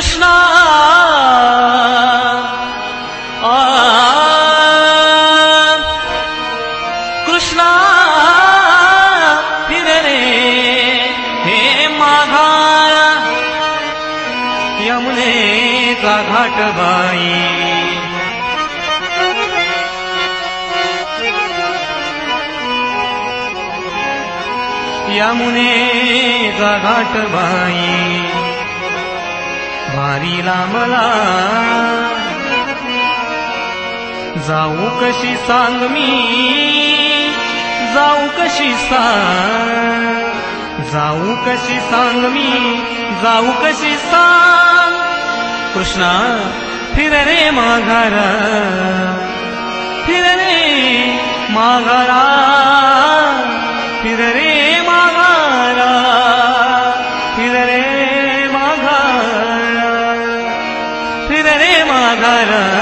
कृष्णा। कृष्णा रे हे माघारा यमुने घाट बाई। यमुने घाट भारी वारीला मला जाऊ कशी सांग मी? जाऊ कशी सांग? जाऊ कशी सांग मी? जाऊ कशी सांग? कृष्णा फिर रे माघारा. फिर रे माघारा. फिर रे मरे